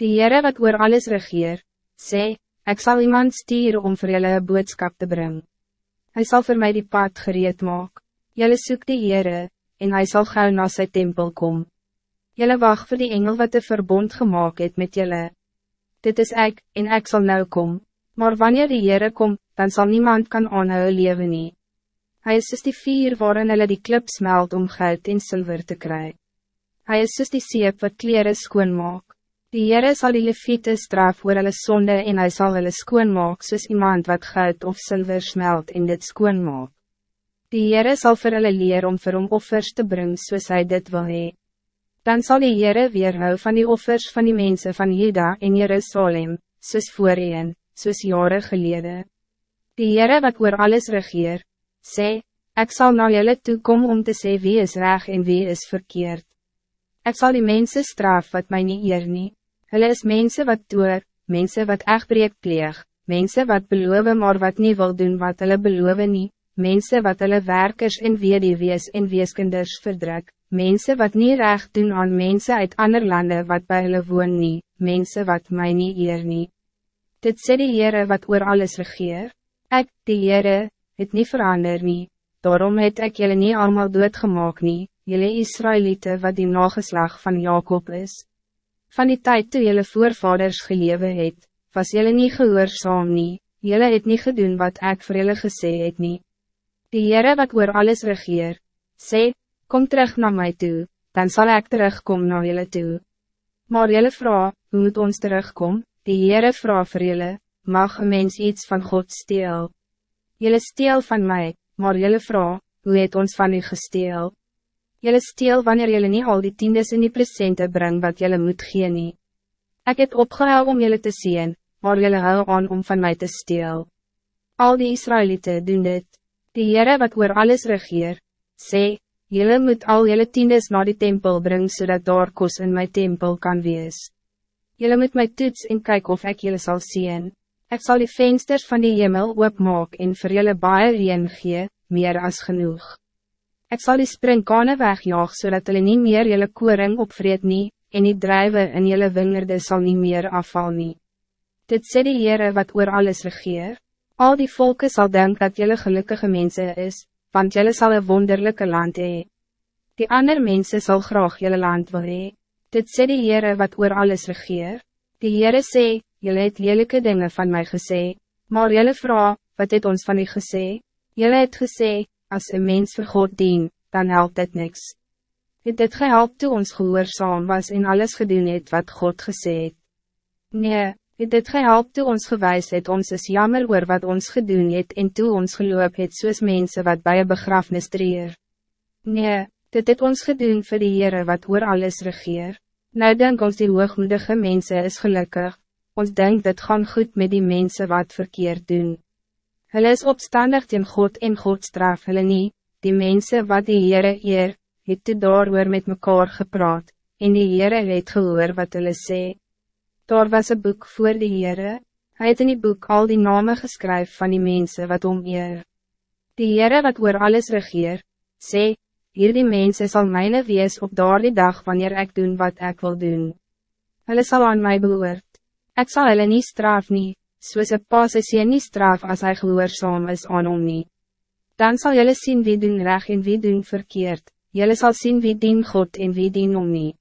Die Heere wat oor alles regeer, sê, ik zal iemand sturen om voor jullie een boodschap te brengen. Hij zal voor mij die pad gereed maken. Jullie zoekt die Heere, en hij zal gauw naar zijn tempel komen. Jullie wacht voor die engel wat de verbond gemaakt het met jullie. Dit is ik, en ik zal nou komen. Maar wanneer die Heere komt, dan zal niemand kan aanhouden leven nie. Hij is soos die vier waarin hulle die klip smelt om geld en zilver te krijgen. Hij is soos die seep wat kleren skoon maak. Die Heere sal die leviete straf oor hulle sonde en hy sal hulle skoon maak soos iemand wat geld of zilver smelt en dit skoon maak. Die Heere sal vir hulle leer om vir hom offers te brengen soos hy dit wil hee. Dan zal die Heere weerhou van die offers van die mensen van Juda en Jerusalem, soos voorheen, soos jare gelede. Die Heere wat oor alles regeer, sê, ik zal naar jullie toe kom om te sê wie is reg en wie is verkeerd. Ik zal die mensen straf wat mij niet eer nie. Hulle is mensen wat door, mensen wat echt pleeg, mensen wat beloven maar wat niet wil doen wat hulle beloven nie, mensen wat hulle werkers en wees en weeskinders verdruk, mensen wat niet recht doen aan mensen uit andere landen wat bij hulle woon nie, mensen wat mij niet eer nie. Dit sê die Heere wat oor alles regeer, ek, die Heere, het niet verander nie, daarom het ek jullie niet allemaal doodgemaak nie, jullie Israëlieten wat die nageslag van Jacob is. Van die tijd toe jullie voorvaders gelewe het, was jullie niet gehoorzaam nie, jullie het niet gedaan wat ik voor jullie gesê het nie. Die Heere wat oor alles regeer, sê, kom terug naar mij toe, dan zal ik terugkomen naar jullie toe. Maar jullie vraag, hoe moet ons terugkomen? Die Heere vraag vir jullie, mag een mens iets van God steel? Jullie steel van mij, maar jullie vrouw, hoe het ons van u gesteel? Jullie steel wanneer jullie niet al die tiendes in die presente brengen wat jullie moet gee nie. Ek het opgehou om jullie te zien, maar jullie hou aan om van mij te steel. Al die Israëlieten doen dit. Die Heere wat oor alles regeer, sê, jullie moet al jullie tiendes naar die tempel brengen zodat daar kos in mijn tempel kan wees. Jullie moet mij toets en kijken of ik jullie zal zien. Ik zal die vensters van die hemel oopmaak en vir julle baie reen gee, meer as genoeg. Ik zal die springkane wegjaag zodat hulle nie meer julle koring opvreet nie, en die drijven in julle wingerde sal nie meer afval nie. Dit sê die Heere wat oor alles regeer, al die volken zal denken dat julle gelukkige mensen is, want julle zal een wonderlijke land hee. Die ander mensen zal graag julle land wil hee. Dit sê die Heere wat oor alles regeer, die Heere sê, Jullie het lelijke dingen van mij gesê, maar jullie vrouw, wat het ons van u gesê? Jullie het gesê, als een mens voor God dien, dan helpt het niks. Het dit gehelp toe ons gehoorzaam was en alles gedoen het wat God gesê het? Nee, het dit gehelp toe ons gewijs het ons is jammer oor wat ons gedoen het en toe ons geloop het soos mense wat bij een begrafnis treer? Nee, dit het ons gedoen voor die Heere wat oor alles regeer. Nou denk ons die hoogmoedige mensen is gelukkig, ons denkt het gaan goed met die mensen wat verkeerd doen. Hulle is opstandig teen God en God straf hulle nie, die mensen wat die Heere eer, het toe daar met mekaar gepraat, en die Heere het gehoor wat hulle sê. Daar was een boek voor die Heere, hy het in die boek al die namen geskryf van die mensen wat om eer. Die Heere wat oor alles regeer, sê, hier die mensen zal mijne wees op daar die dag wanneer ik doen wat ik wil doen. Hulle sal aan mij behoort. Ik zal hulle niet straf nie, soos een pas is jy nie straf as hy gehoorzaam is aan hom nie. Dan zal jullie zien wie doen recht en wie doen verkeerd, jullie zal zien wie dien God en wie dien om niet.